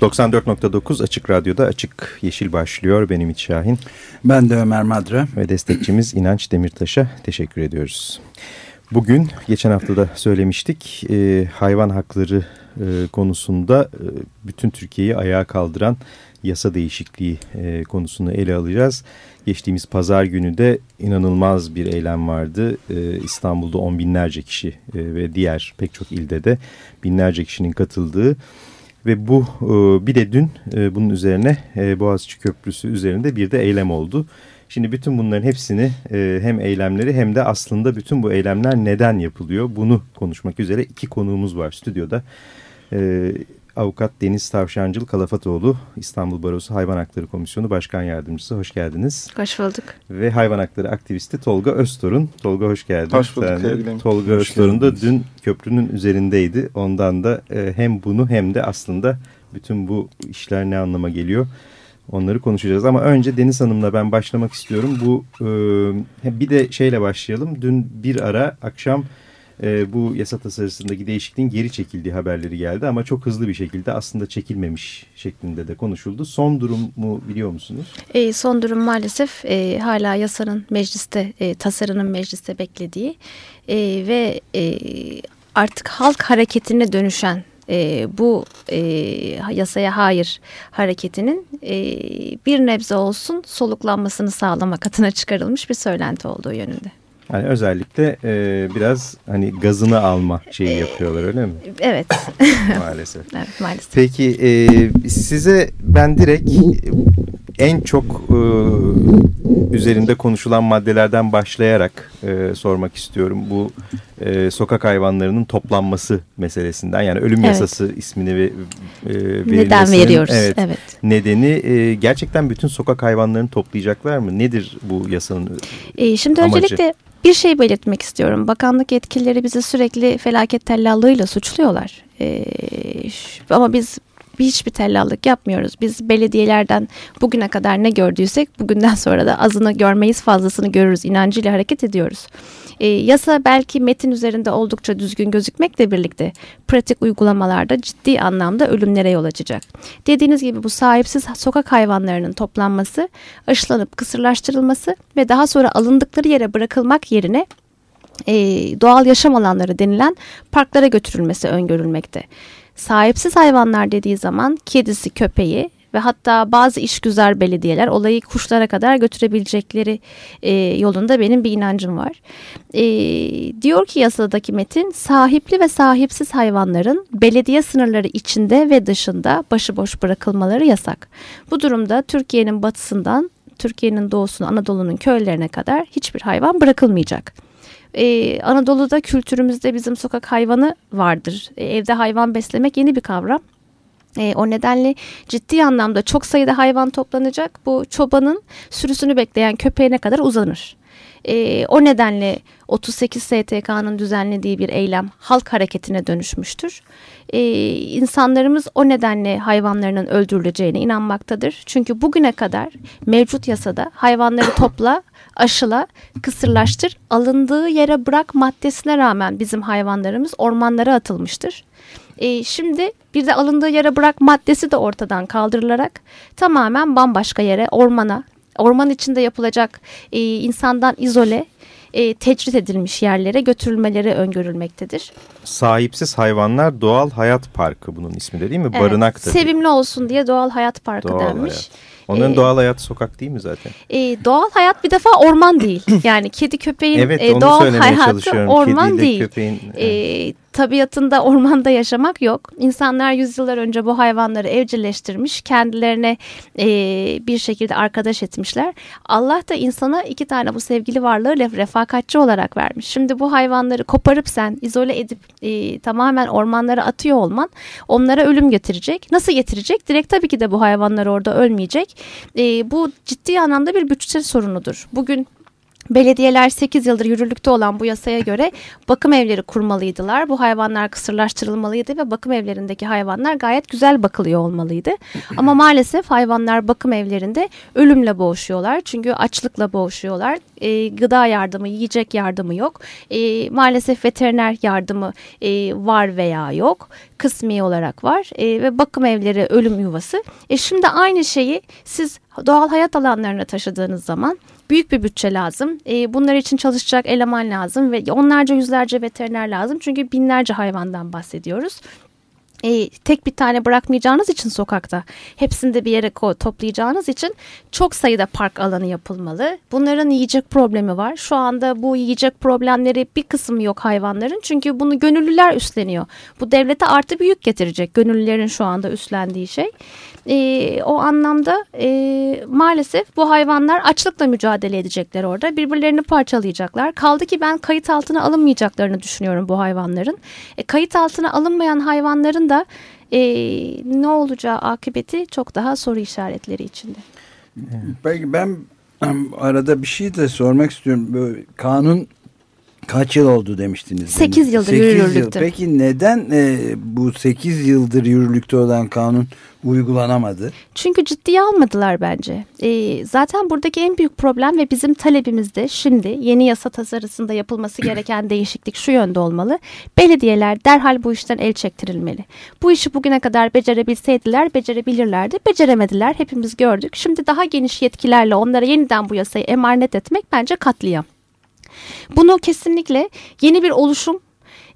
94.9 Açık Radyo'da Açık Yeşil başlıyor. Benim İç Şahin. Ben de Ömer Madra. Ve destekçimiz İnanç Demirtaş'a teşekkür ediyoruz. Bugün geçen hafta da söylemiştik e, hayvan hakları e, konusunda e, bütün Türkiye'yi ayağa kaldıran yasa değişikliği e, konusunu ele alacağız. Geçtiğimiz pazar günü de inanılmaz bir eylem vardı. E, İstanbul'da on binlerce kişi e, ve diğer pek çok ilde de binlerce kişinin katıldığı ve bu e, bir de dün e, bunun üzerine e, Boğaziçi Köprüsü üzerinde bir de eylem oldu. Şimdi bütün bunların hepsini hem eylemleri hem de aslında bütün bu eylemler neden yapılıyor bunu konuşmak üzere iki konuğumuz var stüdyoda. Avukat Deniz Tavşancıl Kalafatoğlu, İstanbul Barosu Hayvan Hakları Komisyonu Başkan Yardımcısı. Hoş geldiniz. Hoş bulduk. Ve hayvan hakları aktivisti Tolga Öztorun. Tolga hoş geldin. Hoş bulduk. Sen Tolga hoş Öztorun da dün köprünün üzerindeydi. Ondan da e, hem bunu hem de aslında bütün bu işler ne anlama geliyor onları konuşacağız. Ama önce Deniz Hanım'la ben başlamak istiyorum. Bu e, bir de şeyle başlayalım. Dün bir ara akşam e, bu yasa tasarısındaki değişikliğin geri çekildiği haberleri geldi ama çok hızlı bir şekilde aslında çekilmemiş şeklinde de konuşuldu. Son durumu biliyor musunuz? E, son durum maalesef e, hala yasanın mecliste, e, tasarının mecliste beklediği e, ve e, artık halk hareketine dönüşen e, bu e, yasaya hayır hareketinin e, bir nebze olsun soluklanmasını sağlamak adına çıkarılmış bir söylenti olduğu yönünde. Yani özellikle e, biraz hani gazını alma şeyi yapıyorlar öyle mi? Evet. maalesef. evet maalesef. Peki e, size ben direkt en çok e, üzerinde konuşulan maddelerden başlayarak e, sormak istiyorum. Bu e, sokak hayvanlarının toplanması meselesinden yani ölüm evet. yasası ismini ve e, Neden veriyoruz? Evet, evet. Nedeni e, gerçekten bütün sokak hayvanlarını toplayacaklar mı? Nedir bu yasanın e, Şimdi amacı? öncelikle bir şey belirtmek istiyorum. Bakanlık yetkilileri bizi sürekli felaket tellallığıyla suçluyorlar. Ee, ama biz hiçbir tellallık yapmıyoruz. Biz belediyelerden bugüne kadar ne gördüysek bugünden sonra da azını görmeyiz fazlasını görürüz inancıyla hareket ediyoruz. E, yasa belki metin üzerinde oldukça düzgün gözükmekle birlikte pratik uygulamalarda ciddi anlamda ölümlere yol açacak. Dediğiniz gibi bu sahipsiz sokak hayvanlarının toplanması, aşılanıp kısırlaştırılması ve daha sonra alındıkları yere bırakılmak yerine e, doğal yaşam alanları denilen parklara götürülmesi öngörülmekte. Sahipsiz hayvanlar dediği zaman kedisi, köpeği ve hatta bazı işgüzar belediyeler olayı kuşlara kadar götürebilecekleri e, yolunda benim bir inancım var. E, diyor ki yasadaki metin sahipli ve sahipsiz hayvanların belediye sınırları içinde ve dışında başıboş bırakılmaları yasak. Bu durumda Türkiye'nin batısından Türkiye'nin doğusuna Anadolu'nun köylerine kadar hiçbir hayvan bırakılmayacak. Ee, Anadolu'da kültürümüzde bizim sokak hayvanı vardır. Ee, evde hayvan beslemek yeni bir kavram. E, o nedenle ciddi anlamda çok sayıda hayvan toplanacak. Bu çobanın sürüsünü bekleyen köpeğine kadar uzanır. E, o nedenle 38 STK'nın düzenlediği bir eylem halk hareketine dönüşmüştür. E, insanlarımız o nedenle hayvanlarının öldürüleceğine inanmaktadır. Çünkü bugüne kadar mevcut yasada hayvanları topla, aşıla, kısırlaştır, alındığı yere bırak maddesine rağmen bizim hayvanlarımız ormanlara atılmıştır. E, şimdi bir de alındığı yere bırak maddesi de ortadan kaldırılarak tamamen bambaşka yere ormana, orman içinde yapılacak e, insandan izole e, tecrit edilmiş yerlere götürülmeleri öngörülmektedir. Sahipsiz Hayvanlar Doğal Hayat Parkı bunun ismi de değil mi? Evet, Barınaktır. Sevimli olsun diye Doğal Hayat Parkı doğal denmiş. Hayat. Onların ee, doğal hayat sokak değil mi zaten? E, doğal hayat bir defa orman değil. Yani kedi köpeğin evet, e, doğal hayatı orman Kediyle değil. Köpeğin, e, tabiatında ormanda yaşamak yok. İnsanlar yüzyıllar önce bu hayvanları evcilleştirmiş, kendilerine e, bir şekilde arkadaş etmişler. Allah da insana iki tane bu sevgili varlığı refakatçi olarak vermiş. Şimdi bu hayvanları koparıp sen izole edip e, tamamen ormanlara atıyor olman onlara ölüm getirecek. Nasıl getirecek? Direkt tabii ki de bu hayvanlar orada ölmeyecek. E, bu ciddi anlamda bir bütçe sorunudur. Bugün Belediyeler 8 yıldır yürürlükte olan bu yasaya göre bakım evleri kurmalıydılar. Bu hayvanlar kısırlaştırılmalıydı ve bakım evlerindeki hayvanlar gayet güzel bakılıyor olmalıydı. Ama maalesef hayvanlar bakım evlerinde ölümle boğuşuyorlar. Çünkü açlıkla boğuşuyorlar. E, gıda yardımı, yiyecek yardımı yok. E, maalesef veteriner yardımı e, var veya yok. Kısmi olarak var. E, ve bakım evleri ölüm yuvası. E, şimdi aynı şeyi siz doğal hayat alanlarına taşıdığınız zaman büyük bir bütçe lazım. E, bunlar için çalışacak eleman lazım ve onlarca yüzlerce veteriner lazım. Çünkü binlerce hayvandan bahsediyoruz e, tek bir tane bırakmayacağınız için sokakta hepsini bir yere toplayacağınız için çok sayıda park alanı yapılmalı. Bunların yiyecek problemi var. Şu anda bu yiyecek problemleri bir kısmı yok hayvanların. Çünkü bunu gönüllüler üstleniyor. Bu devlete artı büyük getirecek gönüllülerin şu anda üstlendiği şey. E, o anlamda e, maalesef bu hayvanlar açlıkla mücadele edecekler orada. Birbirlerini parçalayacaklar. Kaldı ki ben kayıt altına alınmayacaklarını düşünüyorum bu hayvanların. E, kayıt altına alınmayan hayvanların da e, ne olacağı akıbeti çok daha soru işaretleri içinde. Peki ben arada bir şey de sormak istiyorum. Böyle kanun kaç yıl oldu demiştiniz? 8 yıldır 8 yürürlükte. Yıl. Peki neden e, bu 8 yıldır yürürlükte olan kanun uygulanamadı? Çünkü ciddiye almadılar bence. E, zaten buradaki en büyük problem ve bizim talebimizde şimdi yeni yasa tasarısında yapılması gereken değişiklik şu yönde olmalı. Belediyeler derhal bu işten el çektirilmeli. Bu işi bugüne kadar becerebilseydiler becerebilirlerdi. Beceremediler hepimiz gördük. Şimdi daha geniş yetkilerle onlara yeniden bu yasayı emanet etmek bence katliam. Bunu kesinlikle yeni bir oluşum,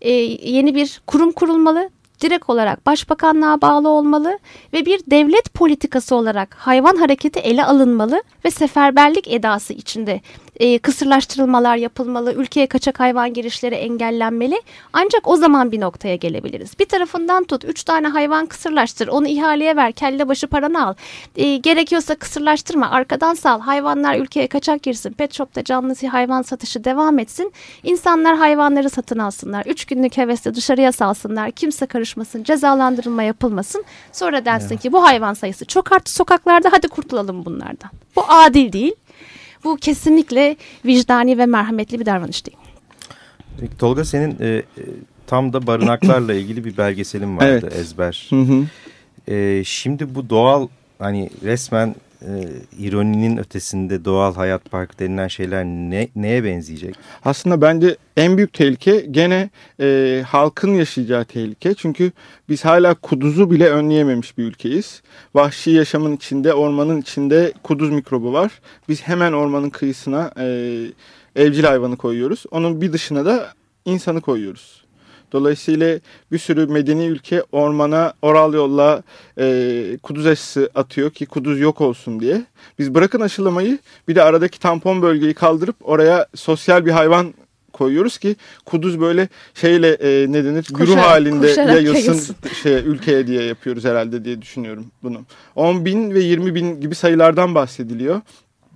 e, yeni bir kurum kurulmalı direkt olarak başbakanlığa bağlı olmalı ve bir devlet politikası olarak hayvan hareketi ele alınmalı ve seferberlik edası içinde e, kısırlaştırılmalar yapılmalı, ülkeye kaçak hayvan girişleri engellenmeli. Ancak o zaman bir noktaya gelebiliriz. Bir tarafından tut, üç tane hayvan kısırlaştır, onu ihaleye ver, kelle başı paranı al. E, gerekiyorsa kısırlaştırma, arkadan sal, hayvanlar ülkeye kaçak girsin, pet shop'ta canlı hayvan satışı devam etsin. İnsanlar hayvanları satın alsınlar, üç günlük hevesle dışarıya salsınlar, kimse karışmasın, cezalandırılma yapılmasın. Sonra densin evet. ki bu hayvan sayısı çok arttı sokaklarda, hadi kurtulalım bunlardan. Bu adil değil. Bu kesinlikle vicdani ve merhametli bir davranış değil. Peki Tolga senin e, e tam da barınaklarla ilgili bir belgeselin vardı evet. ezber. Hı hı. E, şimdi bu doğal hani resmen e, ironinin ötesinde doğal hayat parkı denilen şeyler ne, neye benzeyecek? Aslında bence en büyük tehlike gene e, halkın yaşayacağı tehlike. Çünkü biz hala kuduzu bile önleyememiş bir ülkeyiz. Vahşi yaşamın içinde, ormanın içinde kuduz mikrobu var. Biz hemen ormanın kıyısına e, evcil hayvanı koyuyoruz. Onun bir dışına da insanı koyuyoruz. Dolayısıyla bir sürü medeni ülke ormana oral yolla e, kuduz aşısı atıyor ki kuduz yok olsun diye. Biz bırakın aşılamayı bir de aradaki tampon bölgeyi kaldırıp oraya sosyal bir hayvan koyuyoruz ki kuduz böyle şeyle e, ne denir Koşar, güruh halinde yayılsın şey, ülkeye diye yapıyoruz herhalde diye düşünüyorum bunu. 10 bin ve 20 bin gibi sayılardan bahsediliyor.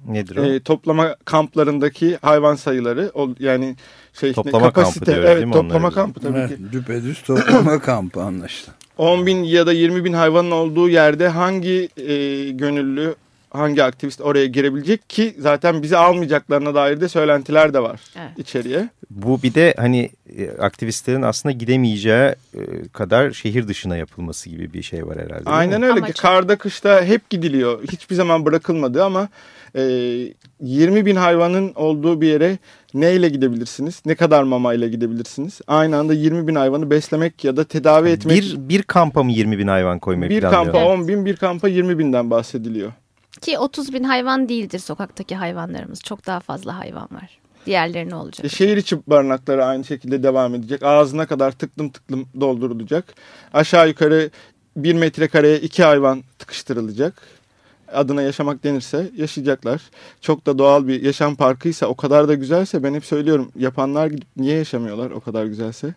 Nedir o? E, toplama kamplarındaki hayvan sayıları yani şey toplama ne, kapasite, kampı diyoruz evet, değil mi? Toplama kampı tabii evet, ki. Düpedüz toplama kampı anlaşılan. 10 bin ya da 20 bin hayvanın olduğu yerde hangi e, gönüllü hangi aktivist oraya girebilecek ki zaten bizi almayacaklarına dair de söylentiler de var evet. içeriye. Bu bir de hani e, aktivistlerin aslında gidemeyeceği e, kadar şehir dışına yapılması gibi bir şey var herhalde. Aynen öyle. Amaç... Karda kışta hep gidiliyor. Hiçbir zaman bırakılmadı ama e, 20 bin hayvanın olduğu bir yere neyle gidebilirsiniz? Ne kadar mamayla gidebilirsiniz? Aynı anda 20 bin hayvanı beslemek ya da tedavi etmek. Bir, bir kampa mı 20 bin hayvan koymayı bir planlıyor? Bir kampa 10 bin, bir kampa 20 binden bahsediliyor. Ki 30 bin hayvan değildir sokaktaki hayvanlarımız. Çok daha fazla hayvan var. Diğerleri ne olacak? E, şehir içi barınakları aynı şekilde devam edecek. Ağzına kadar tıklım tıklım doldurulacak. Aşağı yukarı bir metrekareye iki hayvan tıkıştırılacak. Adına yaşamak denirse yaşayacaklar. Çok da doğal bir yaşam parkıysa o kadar da güzelse ben hep söylüyorum yapanlar gidip niye yaşamıyorlar o kadar güzelse?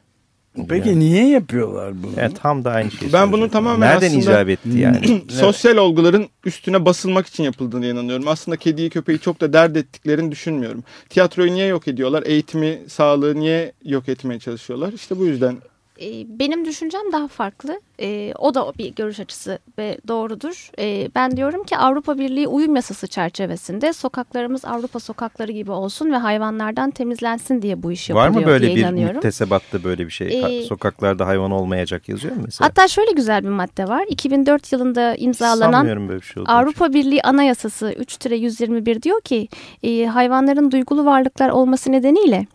Peki Yani. niye yapıyorlar bunu? Yani tam da aynı şey. Ben bunu tamamen Nereden aslında- icap etti yani? Sosyal olguların üstüne basılmak için yapıldığını inanıyorum. Aslında kediyi köpeği çok da dert ettiklerini düşünmüyorum. Tiyatroyu niye yok ediyorlar? Eğitimi, sağlığı niye yok etmeye çalışıyorlar? İşte bu yüzden Benim düşüncem daha farklı. E, o da bir görüş açısı ve doğrudur. E, ben diyorum ki Avrupa Birliği uyum yasası çerçevesinde sokaklarımız Avrupa sokakları gibi olsun ve hayvanlardan temizlensin diye bu iş Var yapılıyor mı böyle bir müktesebatta böyle bir şey? Ee, Sokaklarda hayvan olmayacak yazıyor mu mesela? Hatta şöyle güzel bir madde var. 2004 yılında imzalanan böyle bir şey. Avrupa Birliği Anayasası 3-121 diyor ki e, hayvanların duygulu varlıklar olması nedeniyle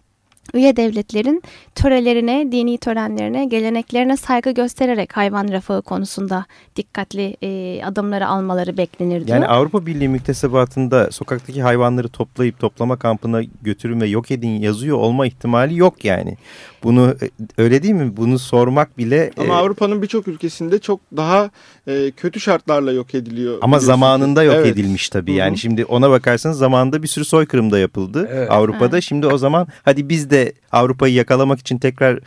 üye devletlerin törelerine, dini törenlerine, geleneklerine saygı göstererek hayvan refahı konusunda dikkatli e, adımları almaları beklenir diyor. Yani Avrupa Birliği müktesebatında sokaktaki hayvanları toplayıp toplama kampına götürün ve yok edin yazıyor olma ihtimali yok yani. Bunu e, öyle değil mi? Bunu sormak bile ama e, Avrupa'nın birçok ülkesinde çok daha e, kötü şartlarla yok ediliyor. ama zamanında yok Evet. edilmiş tabii. Hı hı. Yani şimdi ona bakarsanız zamanında bir sürü soykırım da yapıldı Evet. Avrupa'da. Evet. Şimdi o zaman hadi biz de that Avrupa'yı yakalamak için tekrar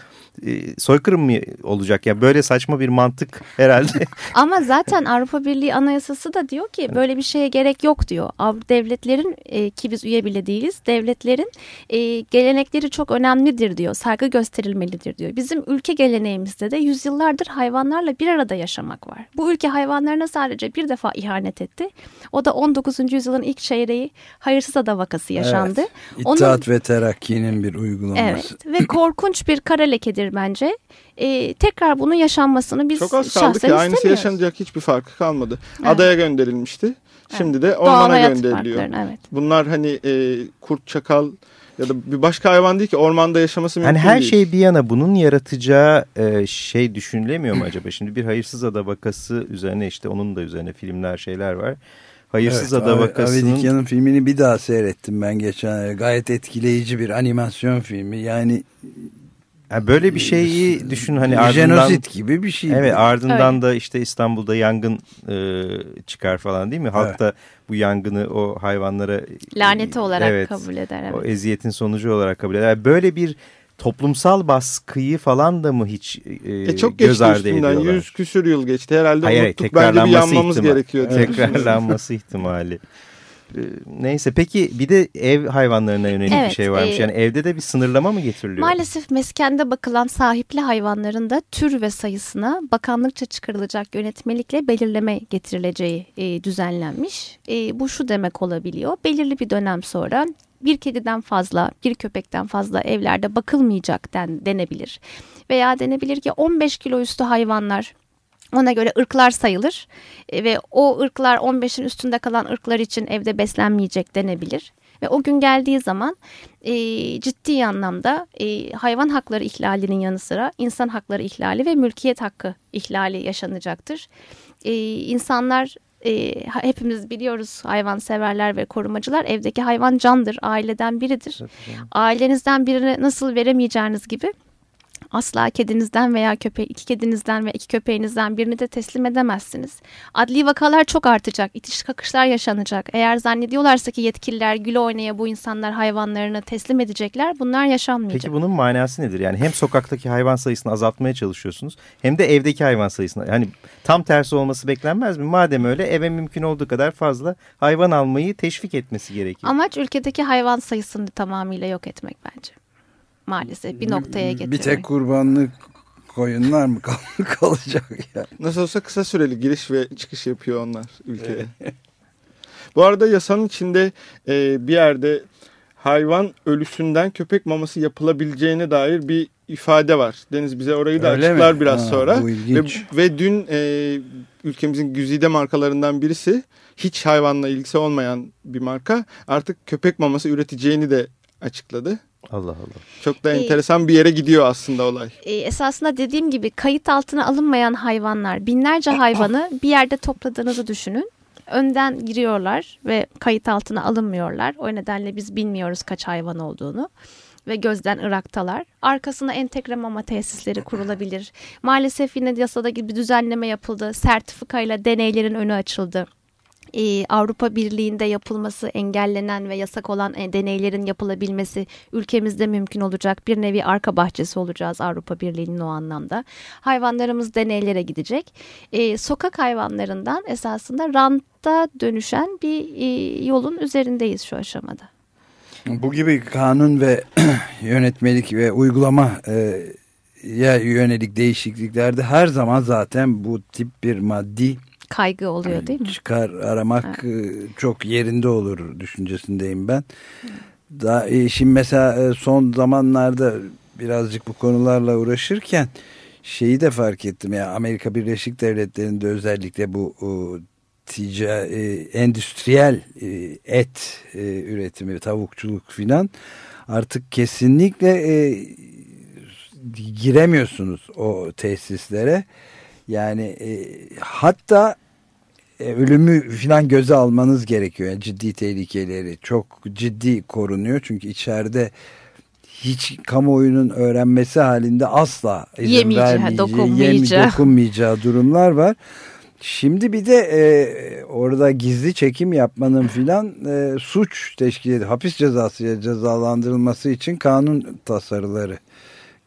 e, soykırım mı olacak? Ya böyle saçma bir mantık herhalde. Ama zaten Avrupa Birliği Anayasası da diyor ki böyle bir şeye gerek yok diyor. Av- Devletlerin e, ki biz üye bile değiliz. Devletlerin e, gelenekleri çok önemlidir diyor. Saygı gösterilmelidir diyor. Bizim ülke geleneğimizde de yüzyıllardır hayvanlarla bir arada yaşamak var. Bu ülke hayvanlarına sadece bir defa ihanet etti. O da 19. yüzyılın ilk çeyreği hayırsız ada vakası yaşandı. Onun- İttihat ve Terakki'nin bir uygulaması. Evet ve korkunç bir kara lekedir bence. E, tekrar bunun yaşanmasını biz Çok az kaldı ki aynısı yaşanacak hiçbir farkı kalmadı. Evet. Adaya gönderilmişti. Şimdi de Doğal ormana gönderiliyor. evet. Bunlar hani e, kurt, çakal ya da bir başka hayvan değil ki ormanda yaşaması mümkün Hani her değil. şey bir yana bunun yaratacağı e, şey düşünülemiyor mu acaba? Şimdi bir hayırsız ada vakası üzerine işte onun da üzerine filmler şeyler var. Hayırsız Evet, ada vakasının Avedikya'nın filmini bir daha seyrettim ben geçen ay. Gayet etkileyici bir animasyon filmi. Yani Ha, böyle bir şeyi düşün hani ardından jenozit gibi bir şey. Evet bu. ardından Öyle. da işte İstanbul'da yangın e, çıkar falan değil mi? Halk Evet. da bu yangını o hayvanlara laneti olarak evet, kabul eder. Evet. O eziyetin sonucu olarak kabul eder. Böyle bir toplumsal baskıyı falan da mı hiç e, E çok göz geçti ardı üstünden. ediyorlar? Yüz küsür yıl geçti. Herhalde Hayır, unuttuk. Bence bir yanmamız ihtimal- gerekiyor. Tekrarlanması ihtimali. E, Neyse peki bir de ev hayvanlarına yönelik bir Evet, şey varmış. e, Yani evde de bir sınırlama mı getiriliyor? Maalesef meskende bakılan sahipli hayvanların da tür ve sayısına bakanlıkça çıkarılacak yönetmelikle belirleme getirileceği e, düzenlenmiş. E, bu şu demek olabiliyor. Belirli bir dönem sonra bir kediden fazla, bir köpekten fazla evlerde bakılmayacak den, denebilir. Veya denebilir ki 15 kilo üstü hayvanlar ona göre ırklar sayılır E, ve o ırklar 15'in üstünde kalan ırklar için evde beslenmeyecek denebilir. Ve o gün geldiği zaman e, ciddi anlamda e, hayvan hakları ihlalinin yanı sıra insan hakları ihlali ve mülkiyet hakkı ihlali yaşanacaktır. E, insanlar e, hepimiz biliyoruz hayvan severler ve korumacılar evdeki hayvan candır, aileden biridir. Ailenizden birine nasıl veremeyeceğiniz gibi asla kedinizden veya köpe iki kedinizden ve iki köpeğinizden birini de teslim edemezsiniz. Adli vakalar çok artacak, itiş kakışlar yaşanacak. Eğer zannediyorlarsa ki yetkililer güle oynaya bu insanlar hayvanlarını teslim edecekler, bunlar yaşanmayacak. Peki bunun manası nedir? Yani hem sokaktaki hayvan sayısını azaltmaya çalışıyorsunuz hem de evdeki hayvan sayısını. Yani tam tersi olması beklenmez mi? Madem öyle eve mümkün olduğu kadar fazla hayvan almayı teşvik etmesi gerekiyor. Amaç ülkedeki hayvan sayısını tamamıyla yok etmek bence. Maalesef bir noktaya getirmek. Bir tek kurbanlık koyunlar mı kal- kalacak yani? Nasıl olsa kısa süreli giriş ve çıkış yapıyor onlar ülkede. Bu arada yasanın içinde e, bir yerde hayvan ölüsünden köpek maması yapılabileceğine dair bir ifade var. Deniz bize orayı da Öyle açıklar mi? biraz Ha, sonra. bu Ve, ve dün e, ülkemizin güzide markalarından birisi hiç hayvanla ilgisi olmayan bir marka artık köpek maması üreteceğini de açıkladı. Allah Allah. Çok da Ee, enteresan bir yere gidiyor aslında olay. E, esasında dediğim gibi kayıt altına alınmayan hayvanlar binlerce hayvanı bir yerde topladığınızı düşünün. Önden giriyorlar ve kayıt altına alınmıyorlar. O nedenle biz bilmiyoruz kaç hayvan olduğunu ve gözden ıraktalar. Arkasına entegre mama tesisleri kurulabilir. Maalesef yine yasada gibi bir düzenleme yapıldı. Sertifikayla deneylerin önü açıldı. E, Avrupa Birliği'nde yapılması engellenen ve yasak olan e, deneylerin yapılabilmesi ülkemizde mümkün olacak. Bir nevi arka bahçesi olacağız Avrupa Birliği'nin o anlamda. Hayvanlarımız deneylere gidecek. E, sokak hayvanlarından esasında ranta dönüşen bir e, yolun üzerindeyiz şu aşamada. Bu gibi kanun ve yönetmelik ve uygulama e, ya yönelik değişikliklerde her zaman zaten bu tip bir maddi kaygı oluyor değil mi? Çıkar aramak evet. çok yerinde olur düşüncesindeyim ben. Daha, şimdi mesela son zamanlarda birazcık bu konularla uğraşırken şeyi de fark ettim ya Amerika Birleşik Devletleri'nde özellikle bu o, tica, e, endüstriyel e, et e, üretimi, tavukçuluk filan artık kesinlikle e, giremiyorsunuz o tesislere. Yani e, hatta e, ölümü falan göze almanız gerekiyor. Yani ciddi tehlikeleri çok ciddi korunuyor. Çünkü içeride hiç kamuoyunun öğrenmesi halinde asla izin yemeyeceği, dokunmayacağı. Yem, dokunmayacağı durumlar var. Şimdi bir de e, orada gizli çekim yapmanın filan e, suç teşkil ediyor. Hapis cezası cezalandırılması için kanun tasarıları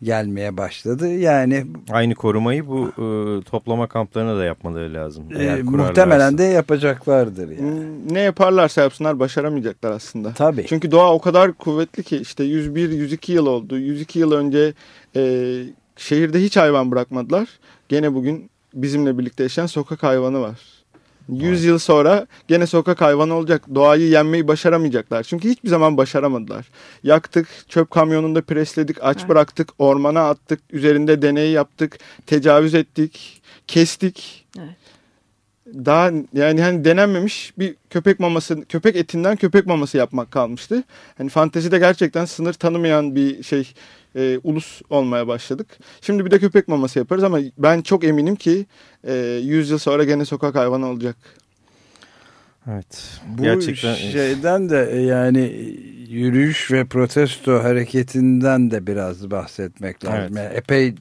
gelmeye başladı. Yani aynı korumayı bu e, toplama kamplarına da yapmaları lazım. E, muhtemelen de yapacaklardır yani. Ne yaparlarsa yapsınlar başaramayacaklar aslında. Tabii. Çünkü doğa o kadar kuvvetli ki işte 101 102 yıl oldu. 102 yıl önce e, şehirde hiç hayvan bırakmadılar. Gene bugün bizimle birlikte yaşayan sokak hayvanı var. 100 yıl sonra gene sokak hayvanı olacak. Doğayı yenmeyi başaramayacaklar. Çünkü hiçbir zaman başaramadılar. Yaktık, çöp kamyonunda presledik, aç evet. bıraktık, ormana attık, üzerinde deney yaptık, tecavüz ettik, kestik. Evet. Daha yani hani denenmemiş bir köpek maması, köpek etinden köpek maması yapmak kalmıştı. Hani fantezide gerçekten sınır tanımayan bir şey e, ulus olmaya başladık. Şimdi bir de köpek maması yaparız ama ben çok eminim ki e, 100 yıl sonra gene sokak hayvanı olacak. Evet. Bu Gerçekten... şeyden de e, yani yürüyüş ve protesto hareketinden de biraz bahsetmek lazım. Evet. Yani epey e,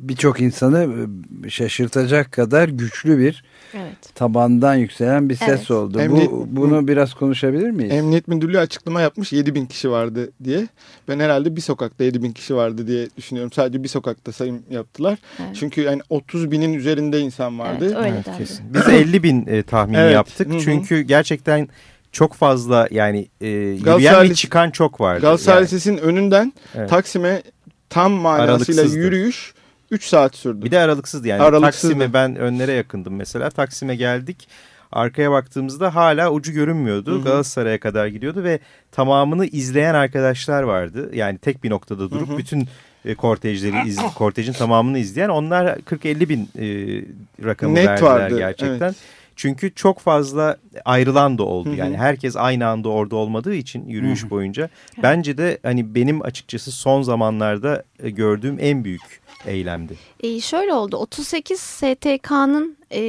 birçok insanı e, şaşırtacak kadar güçlü bir evet. tabandan yükselen bir ses evet. oldu. Emniyet, Bu, bunu biraz konuşabilir miyiz? Emniyet Müdürlüğü açıklama yapmış 7 bin kişi vardı diye. Ben herhalde bir sokakta 7 bin kişi vardı diye düşünüyorum. Sadece bir sokakta sayım yaptılar. Evet. Çünkü yani 30 binin üzerinde insan vardı. Evet, öyle evet, kesin. Biz 50 bin e, tahmini evet. yaptık. Hı -hı. Çünkü gerçekten çok fazla yani e, yürüyen ve çıkan çok vardı. Galatasaray yani. Lisesi'nin önünden evet. Taksim'e tam manasıyla yürüyüş 3 saat sürdü. Bir de aralıksızdı yani. Aralıksızdı. Taksim'e ben önlere yakındım mesela. Taksim'e geldik. Arkaya baktığımızda hala ucu görünmüyordu. Hı hı. Galatasaray'a kadar gidiyordu ve tamamını izleyen arkadaşlar vardı. Yani tek bir noktada durup hı hı. bütün e, kortejleri iz, kortejin tamamını izleyen onlar 40-50 bin e, rakamı Net verdiler vardı. gerçekten. Evet. Çünkü çok fazla ayrılan da oldu. Hı hı. Yani herkes aynı anda orada olmadığı için yürüyüş hı hı. boyunca. Bence de hani benim açıkçası son zamanlarda e, gördüğüm en büyük eylemdi? E, şöyle oldu 38 STK'nın e,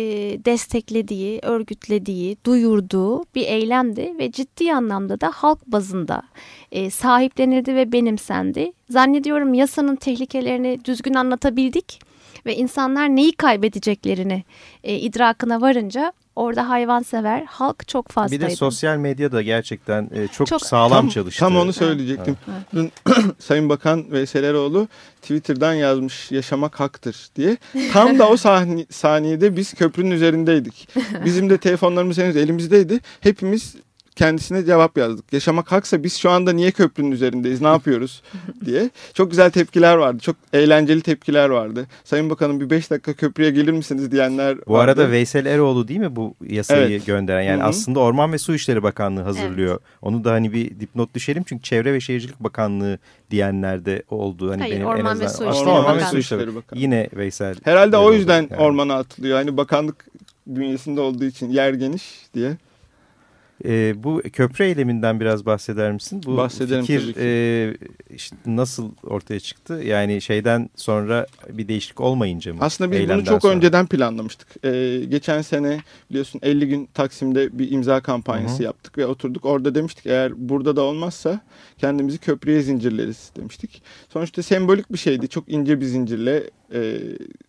desteklediği, örgütlediği, duyurduğu bir eylemdi ve ciddi anlamda da halk bazında e, sahiplenildi ve benimsendi. Zannediyorum yasanın tehlikelerini düzgün anlatabildik ve insanlar neyi kaybedeceklerini e, idrakına varınca Orada hayvansever halk çok fazlaydı. Bir de sosyal medya da gerçekten e, çok, çok sağlam tam, çalıştı. Tam onu söyleyecektim. Evet. Dün Sayın Bakan Veysel Twitter'dan yazmış yaşamak haktır diye. Tam da o sahni, saniyede biz köprünün üzerindeydik. Bizim de telefonlarımız henüz elimizdeydi. Hepimiz kendisine cevap yazdık. Yaşamak haksa biz şu anda niye köprünün üzerindeyiz ne yapıyoruz diye. Çok güzel tepkiler vardı. Çok eğlenceli tepkiler vardı. Sayın Bakanım bir beş dakika köprüye gelir misiniz diyenler Bu vardı. arada Veysel Eroğlu değil mi bu yasayı evet. gönderen? Yani Hı -hı. aslında Orman ve Su İşleri Bakanlığı hazırlıyor. Evet. Onu da hani bir dipnot düşelim çünkü Çevre ve Şehircilik Bakanlığı diyenler de oldu. Hani Hayır benim Orman en ve Su İşleri Orman ve Su İşleri Bakanlığı. Yine Veysel. Herhalde Eroğlu o yüzden yani. ormana atılıyor. Hani bakanlık bünyesinde olduğu için yer geniş diye. E, bu köprü eyleminden biraz bahseder misin? Bu Bahsederim fikir e, işte nasıl ortaya çıktı? Yani şeyden sonra bir değişiklik olmayınca mı? Aslında biz bunu çok sonra? önceden planlamıştık. Ee, geçen sene biliyorsun 50 gün Taksim'de bir imza kampanyası Hı -hı. yaptık ve oturduk. Orada demiştik eğer burada da olmazsa kendimizi köprüye zincirleriz demiştik. Sonuçta sembolik bir şeydi. Çok ince bir zincirle e,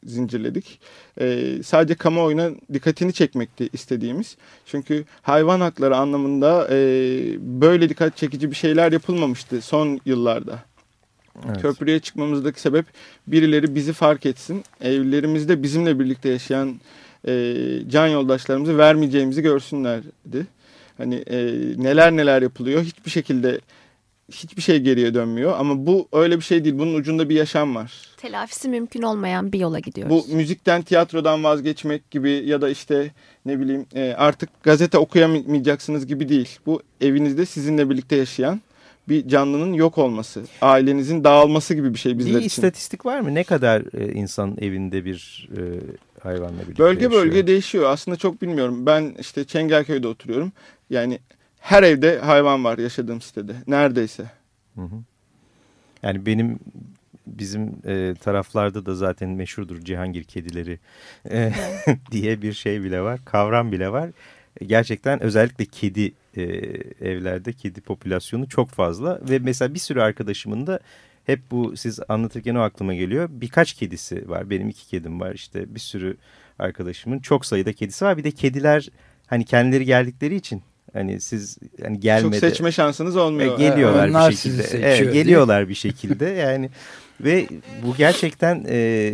zincirledik. E, sadece kamuoyuna dikkatini çekmekti istediğimiz. Çünkü hayvan hakları anlamında e, böyle dikkat çekici bir şeyler yapılmamıştı son yıllarda. Evet. Köprüye çıkmamızdaki sebep birileri bizi fark etsin. Evlerimizde bizimle birlikte yaşayan e, can yoldaşlarımızı vermeyeceğimizi görsünlerdi. Hani e, neler neler yapılıyor hiçbir şekilde hiçbir şey geriye dönmüyor. Ama bu öyle bir şey değil. Bunun ucunda bir yaşam var. Telafisi mümkün olmayan bir yola gidiyoruz. Bu müzikten, tiyatrodan vazgeçmek gibi ya da işte ne bileyim e, artık gazete okuyamayacaksınız gibi değil. Bu evinizde sizinle birlikte yaşayan bir canlının yok olması, ailenizin dağılması gibi bir şey bizler bir için. Bir istatistik var mı? Ne kadar e, insan evinde bir e, hayvanla birlikte Bölge yaşıyor? bölge değişiyor. Aslında çok bilmiyorum. Ben işte Çengelköy'de oturuyorum. Yani her evde hayvan var yaşadığım sitede. Neredeyse. Hı hı. Yani benim bizim e, taraflarda da zaten meşhurdur Cihangir kedileri e, diye bir şey bile var. Kavram bile var. Gerçekten özellikle kedi e, evlerde kedi popülasyonu çok fazla. Ve mesela bir sürü arkadaşımın da hep bu siz anlatırken o aklıma geliyor. Birkaç kedisi var. Benim iki kedim var. İşte bir sürü arkadaşımın çok sayıda kedisi var. Bir de kediler hani kendileri geldikleri için Hani siz hani gelmedi. Çok seçme şansınız olmuyor. E, geliyorlar Onlar bir şekilde. Evet, geliyorlar bir şekilde yani ve bu gerçekten e,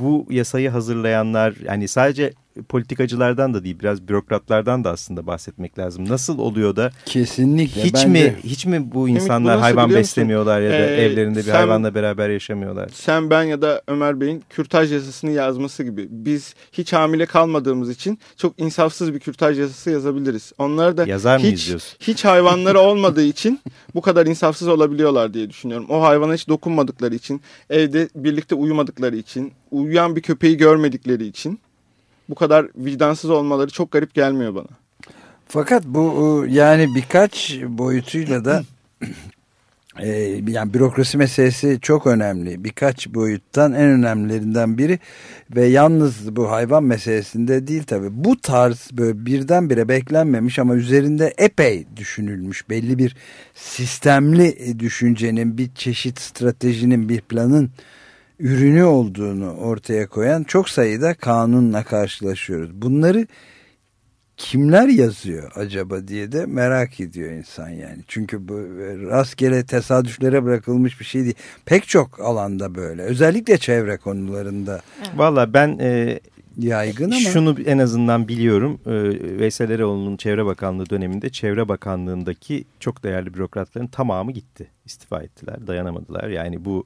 bu yasayı hazırlayanlar yani sadece politikacılardan da değil biraz bürokratlardan da aslında bahsetmek lazım. Nasıl oluyor da kesinlikle hiç bence... mi hiç mi bu insanlar bu hayvan beslemiyorlar ya da ee, evlerinde bir sen, hayvanla beraber yaşamıyorlar? Sen ben ya da Ömer Bey'in kürtaj yasasını yazması gibi. Biz hiç hamile kalmadığımız için çok insafsız bir kürtaj yasası yazabiliriz. Onlar da Yazar hiç hiç hayvanları olmadığı için bu kadar insafsız olabiliyorlar diye düşünüyorum. O hayvana hiç dokunmadıkları için, evde birlikte uyumadıkları için, uyuyan bir köpeği görmedikleri için bu kadar vicdansız olmaları çok garip gelmiyor bana. Fakat bu yani birkaç boyutuyla da e, yani bürokrasi meselesi çok önemli. Birkaç boyuttan en önemlilerinden biri ve yalnız bu hayvan meselesinde değil tabi. Bu tarz böyle birdenbire beklenmemiş ama üzerinde epey düşünülmüş belli bir sistemli düşüncenin bir çeşit stratejinin bir planın ürünü olduğunu ortaya koyan çok sayıda kanunla karşılaşıyoruz. Bunları kimler yazıyor acaba diye de merak ediyor insan yani. Çünkü bu rastgele tesadüflere bırakılmış bir şey değil. Pek çok alanda böyle. Özellikle çevre konularında. Evet. Valla ben e, yaygın ama. Şunu en azından biliyorum. E, Veysel Eroğlu'nun Çevre Bakanlığı döneminde Çevre Bakanlığı'ndaki çok değerli bürokratların tamamı gitti. istifa ettiler. Dayanamadılar. Yani bu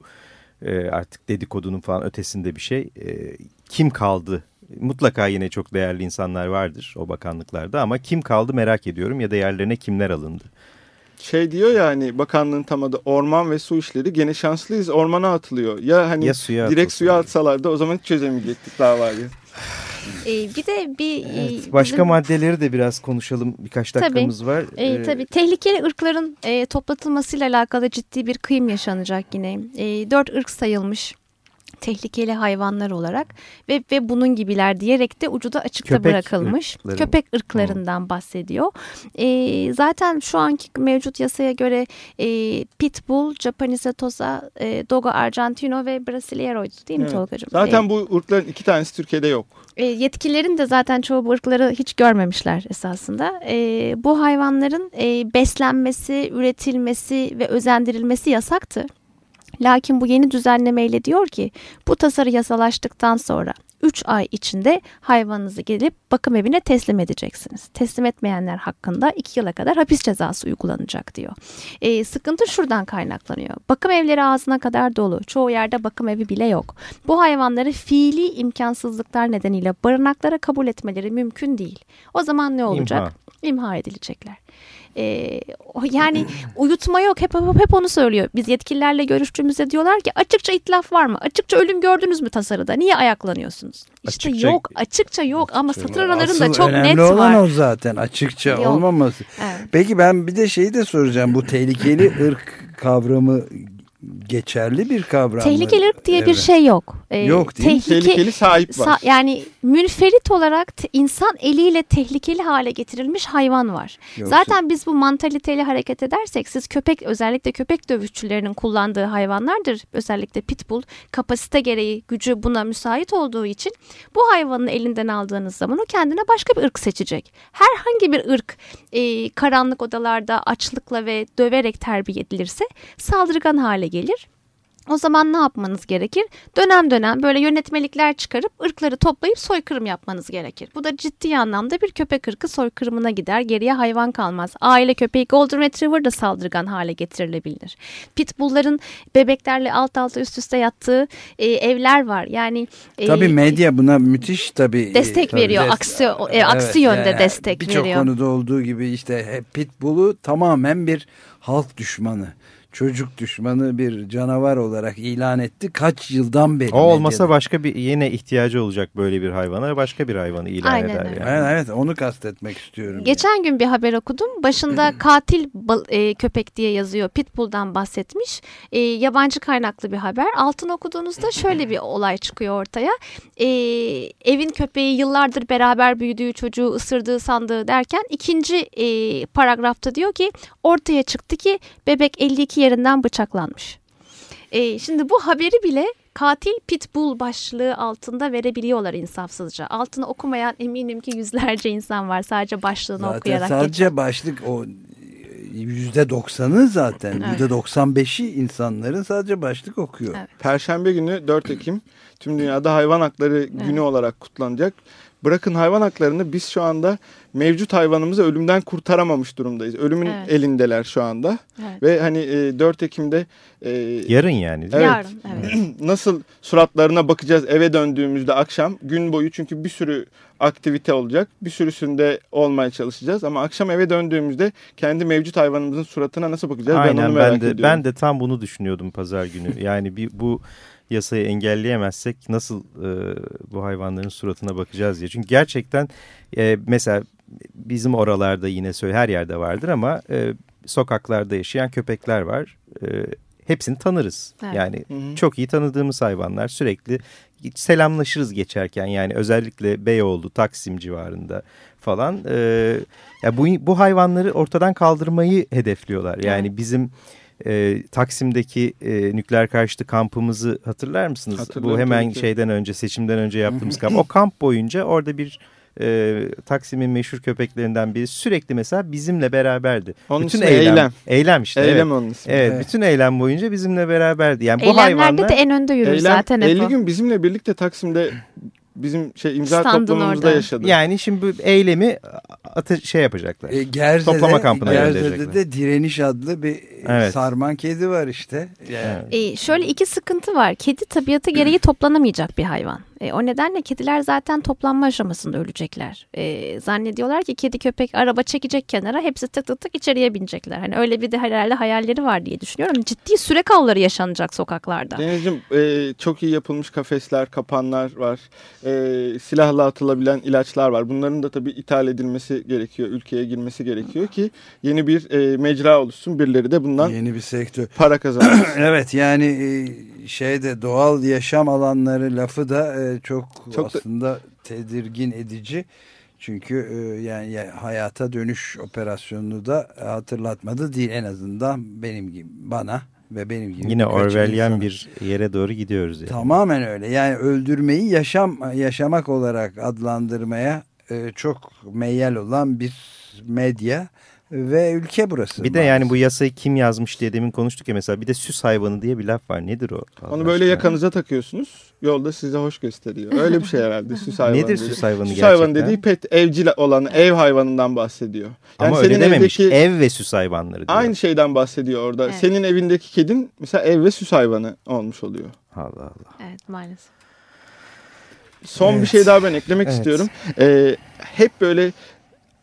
e, artık dedikodunun falan ötesinde bir şey. E, kim kaldı? Mutlaka yine çok değerli insanlar vardır o bakanlıklarda ama kim kaldı merak ediyorum ya da yerlerine kimler alındı? Şey diyor ya hani bakanlığın tam adı orman ve su işleri gene şanslıyız ormana atılıyor. Ya hani ya suya direkt suya atsalardı o zaman hiç çözemeyecektik davayı. Ee, bir de bir evet, e, başka bizim... maddeleri de biraz konuşalım. Birkaç dakikamız tabii, var. E, ee, tabii tehlikeli ırkların e, toplatılmasıyla alakalı ciddi bir kıyım yaşanacak yine. E, dört ırk sayılmış tehlikeli hayvanlar olarak ve ve bunun gibiler diyerek de ucu da açıkta Köpek bırakılmış. Irkları. Köpek ırklarından hmm. bahsediyor. E, zaten şu anki mevcut yasaya göre e, Pitbull, Japanese Tosa, e, Dogo Argentino ve Brasileiro'ydu değil mi evet. Tolga'cığım? Zaten e, bu ırkların iki tanesi Türkiye'de yok. E, yetkililerin de zaten çoğu bu ırkları hiç görmemişler esasında. E, bu hayvanların e, beslenmesi, üretilmesi ve özendirilmesi yasaktı. Lakin bu yeni düzenlemeyle diyor ki bu tasarı yasalaştıktan sonra 3 ay içinde hayvanınızı gelip bakım evine teslim edeceksiniz. Teslim etmeyenler hakkında 2 yıla kadar hapis cezası uygulanacak diyor. E, sıkıntı şuradan kaynaklanıyor. Bakım evleri ağzına kadar dolu. Çoğu yerde bakım evi bile yok. Bu hayvanları fiili imkansızlıklar nedeniyle barınaklara kabul etmeleri mümkün değil. O zaman ne olacak? İmha, İmha edilecekler. E, yani uyutma yok. Hep, hep hep onu söylüyor. Biz yetkililerle görüştüğümüzde diyorlar ki açıkça itlaf var mı? Açıkça ölüm gördünüz mü tasarıda? Niye ayaklanıyorsunuz? İşte açıkça, yok. Açıkça yok ama satır aralarında çok net var. önemli olan o zaten. Açıkça yok. olmaması. Evet. Peki ben bir de şeyi de soracağım. Bu tehlikeli ırk kavramı geçerli bir kavram Tehlikeli ırk diye evet. bir şey yok. e, Yok değil mi? tehlike, Tehlikeli sahip var. Sa- yani münferit olarak insan eliyle tehlikeli hale getirilmiş hayvan var. Yoksa- Zaten biz bu mantaliteyle hareket edersek siz köpek özellikle köpek dövüşçülerinin kullandığı hayvanlardır. Özellikle pitbull kapasite gereği gücü buna müsait olduğu için bu hayvanın elinden aldığınız zaman o kendine başka bir ırk seçecek. Herhangi bir ırk e, karanlık odalarda açlıkla ve döverek terbiye edilirse saldırgan hale gelir. O zaman ne yapmanız gerekir? Dönem dönem böyle yönetmelikler çıkarıp ırkları toplayıp soykırım yapmanız gerekir. Bu da ciddi anlamda bir köpek ırkı soykırımına gider. Geriye hayvan kalmaz. Aile köpeği Golden Retriever da saldırgan hale getirilebilir. Pitbullların bebeklerle alt alta üst üste yattığı e, evler var. Yani e, Tabii medya buna müthiş tabii. Destek tabii veriyor. des- Aksi- e, aksi yönde destek Birçok veriyor. konuda olduğu gibi işte Pitbull'u tamamen bir halk düşmanı, çocuk düşmanı bir canavar olarak ilan etti. Kaç yıldan beri. O olmasa medyada. başka bir yine ihtiyacı olacak böyle bir hayvana başka bir hayvanı ilan Aynen eder. öyle. Yani. Evet, evet onu kastetmek istiyorum. Geçen gün bir haber okudum. Başında katil e, köpek diye yazıyor. Pitbull'dan bahsetmiş. E, yabancı kaynaklı bir haber. Altını okuduğunuzda şöyle bir olay çıkıyor ortaya. E, evin köpeği yıllardır beraber büyüdüğü çocuğu ısırdığı sandığı derken ikinci e, paragrafta diyor ki ortaya çıktı ki bebek 52 yerinden bıçaklanmış. E, şimdi bu haberi bile katil pitbull başlığı altında verebiliyorlar insafsızca. Altını okumayan eminim ki yüzlerce insan var sadece başlığını Zaten okuyarak sadece geçen. başlık o yüzde doksanı zaten Evet. yüzde doksan beşi insanların sadece başlık okuyor. Evet. Perşembe günü 4 Ekim tüm dünyada hayvan hakları günü olarak kutlanacak. Bırakın hayvan haklarını biz şu anda mevcut hayvanımızı ölümden kurtaramamış durumdayız. Ölümün Evet. elindeler şu anda. Evet. Ve hani e, 4 Ekim'de e, Yarın yani. Evet. Yarın evet. nasıl suratlarına bakacağız eve döndüğümüzde akşam gün boyu çünkü bir sürü aktivite olacak. Bir sürüsünde olmaya çalışacağız ama akşam eve döndüğümüzde kendi mevcut hayvanımızın suratına nasıl bakacağız ben onu Aynen merak ben de ediyorum. ben de tam bunu düşünüyordum pazar günü. Yani bir bu yasayı engelleyemezsek nasıl e, bu hayvanların suratına bakacağız diye. Çünkü gerçekten e, mesela bizim oralarda yine söyle her yerde vardır ama e, sokaklarda yaşayan köpekler var. E, hepsini tanırız. Evet. Yani Hı hı. çok iyi tanıdığımız hayvanlar sürekli selamlaşırız geçerken yani özellikle Beyoğlu, Taksim civarında falan. E, ya bu, bu hayvanları ortadan kaldırmayı hedefliyorlar. Yani Evet. bizim e, Taksim'deki e, nükleer karşıtı kampımızı hatırlar mısınız? Hatırlıyorum bu hemen şeyden önce seçimden önce yaptığımız kamp. O kamp boyunca orada bir e, Taksim'in meşhur köpeklerinden biri sürekli mesela bizimle beraberdi. Onun bütün eylem. eylem. Eylem işte. Eylem evet. onun ismi. Evet, Evet. bütün eylem boyunca bizimle beraberdi. Yani bu Eylemlerde hayvanlar de en önde yürür Eylem zaten 50 hep o. gün bizimle birlikte Taksim'de bizim şey imza Standın toplumumuzda orada. yaşadı. yani şimdi bu eylemi atı, şey yapacaklar. E, Gerze'de, Toplama kampına Gerze'de de direniş adlı bir Evet. sarman kedi var işte. Yani Evet. E, şöyle iki sıkıntı var. Kedi tabiatı gereği toplanamayacak bir hayvan. E, o nedenle kediler zaten toplanma aşamasında ölecekler. E, zannediyorlar ki kedi köpek araba çekecek kenara hepsi tık tık tık içeriye binecekler. Hani öyle bir de herhalde hayalleri var diye düşünüyorum. Ciddi süre avları yaşanacak sokaklarda. Denizciğim e, çok iyi yapılmış kafesler, kapanlar var. E, silahla atılabilen ilaçlar var. Bunların da tabii ithal edilmesi gerekiyor. Ülkeye girmesi gerekiyor ki yeni bir e, mecra oluşsun. Birileri de bundan yeni bir sektör. para kazansın. Evet yani e, şeyde doğal yaşam alanları lafı da e, çok, Çok da- aslında tedirgin edici. Çünkü e, yani ya- hayata dönüş operasyonunu da hatırlatmadı değil en azından benim gibi bana ve benim gibi. Yine Orwellian bir yere doğru gidiyoruz yani. Tamamen öyle. Yani öldürmeyi yaşam yaşamak olarak adlandırmaya e, çok meyyal olan bir medya ve ülke burası. Bir de yani bu yasayı kim yazmış diye demin konuştuk ya mesela bir de süs hayvanı diye bir laf var. Nedir o? Onu böyle yakanıza takıyorsunuz. Yolda size hoş gösteriyor. Öyle bir şey herhalde süs hayvanı. Nedir dediği. süs hayvanı Süs gerçekten? hayvanı dediği pet evcil olanı, ev hayvanından bahsediyor. Yani Ama öyle dememiş. evdeki Ev ve süs hayvanları diyor. aynı şeyden bahsediyor orada. Evet. Senin evindeki kedin mesela ev ve süs hayvanı olmuş oluyor. Allah Allah. Evet maalesef. Son bir Evet. şey daha ben eklemek Evet. istiyorum. Ee, hep böyle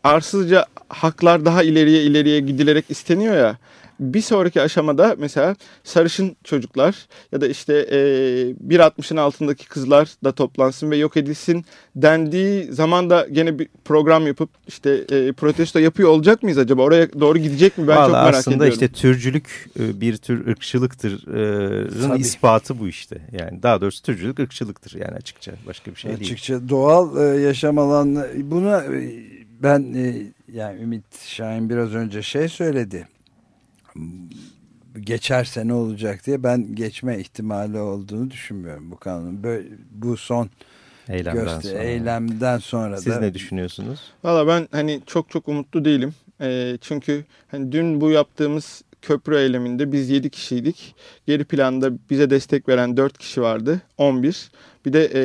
arsızca haklar daha ileriye ileriye gidilerek isteniyor ya. Bir sonraki aşamada mesela sarışın çocuklar ya da işte e, 1.60'ın altındaki kızlar da toplansın ve yok edilsin dendiği zaman da gene bir program yapıp işte e, protesto yapıyor olacak mıyız acaba? Oraya doğru gidecek mi? Ben Vallahi çok merak aslında ediyorum. işte türcülük e, bir tür ırkçılıktır. Tabii. ispatı bu işte. Yani daha doğrusu türcülük ırkçılıktır yani açıkça. Başka bir şey açıkça değil. Açıkça doğal e, yaşam alanı buna ben yani Ümit Şahin biraz önce şey söyledi geçerse ne olacak diye ben geçme ihtimali olduğunu düşünmüyorum bu kanun. Böyle, bu son eylemden göster, sonra. eylemden sonra Siz da. ne düşünüyorsunuz? Valla ben hani çok çok umutlu değilim. E, çünkü hani dün bu yaptığımız köprü eyleminde biz 7 kişiydik. Geri planda bize destek veren 4 kişi vardı. 11. Bir de e,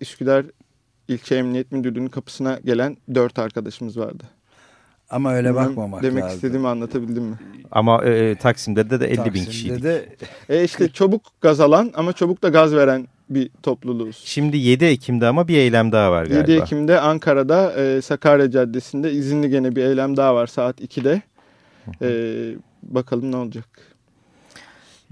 Üsküdar İlçe Emniyet Müdürlüğü'nün kapısına gelen 4 arkadaşımız vardı. Ama öyle Bilmem bakmamak demek lazım. istediğimi anlatabildim mi? Ama e, Taksim'de de, de 50 Taksim'de bin kişiydik. De... E işte çabuk gaz alan ama çabuk da gaz veren bir topluluğuz. Şimdi 7 Ekim'de ama bir eylem daha var galiba. 7 Ekim'de Ankara'da e, Sakarya Caddesi'nde izinli gene bir eylem daha var saat 2'de. E, bakalım ne olacak.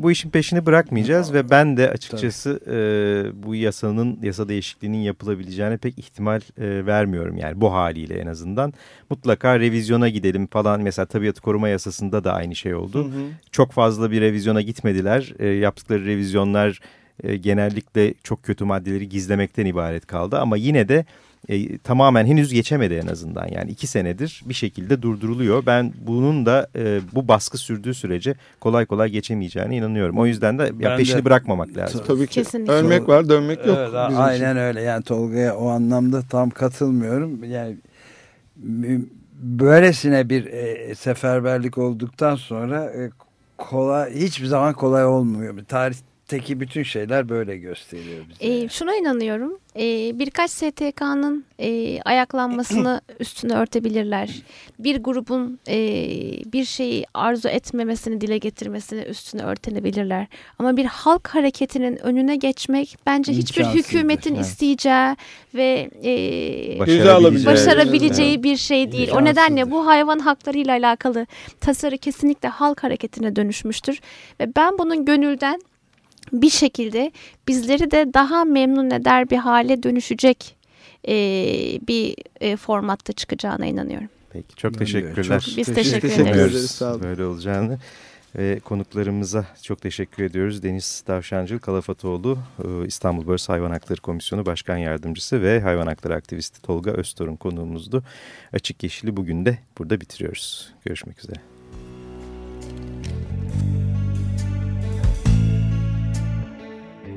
Bu işin peşini bırakmayacağız ve ben de açıkçası e, bu yasanın yasa değişikliğinin yapılabileceğine pek ihtimal e, vermiyorum yani bu haliyle en azından. Mutlaka revizyona gidelim falan mesela tabiatı koruma yasasında da aynı şey oldu. Hı hı. Çok fazla bir revizyona gitmediler. E, yaptıkları revizyonlar e, genellikle çok kötü maddeleri gizlemekten ibaret kaldı ama yine de e, tamamen henüz geçemedi en azından. Yani iki senedir bir şekilde durduruluyor. Ben bunun da e, bu baskı sürdüğü sürece kolay kolay geçemeyeceğine inanıyorum. O yüzden de ya peşini de, bırakmamak lazım. Tabii ki. Kesinlikle. Ölmek var dönmek yok. Evet, aynen için. öyle. Yani Tolga'ya o anlamda tam katılmıyorum. Yani böylesine bir e, seferberlik olduktan sonra e, kolay hiçbir zaman kolay olmuyor. Tarih Teki bütün şeyler böyle gösteriyor bize. E, şuna inanıyorum. E, birkaç STK'nın e, ayaklanmasını üstüne örtebilirler. Bir grubun e, bir şeyi arzu etmemesini dile getirmesini üstüne örtebilirler. Ama bir halk hareketinin önüne geçmek bence hiçbir hükümetin evet. isteyeceği ve e, başarabileceği, başarabileceği bir şey değil. O nedenle bu hayvan hakları ile alakalı tasarı kesinlikle halk hareketine dönüşmüştür. Ve ben bunun gönülden bir şekilde bizleri de daha memnun eder bir hale dönüşecek e, bir e, formatta çıkacağına inanıyorum. Peki çok teşekkürler. Çok Biz teşekkür, teşekkür ederiz. Böyle olacağını. Ve konuklarımıza çok teşekkür ediyoruz. Deniz Tavşancıl Kalafatoğlu, İstanbul Börs Hayvan Hakları Komisyonu Başkan Yardımcısı ve hayvan hakları aktivisti Tolga Öztorun konuğumuzdu. Açık Yeşil'i bugün de burada bitiriyoruz. Görüşmek üzere.